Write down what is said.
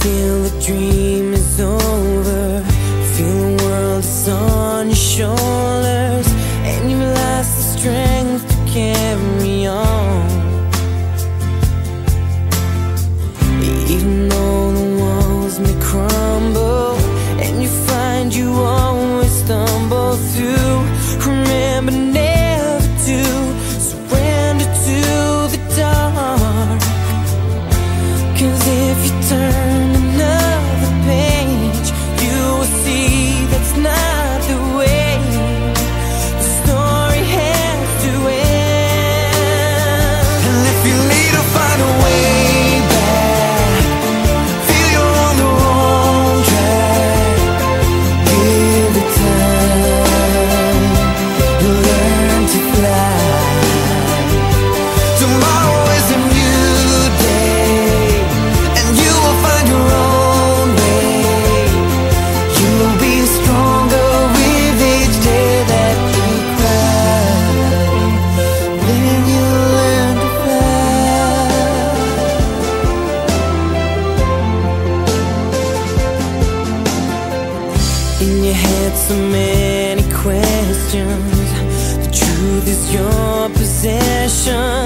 feel the dream is over. Feel the world is on your shoulders. so many questions. The truth is your possession.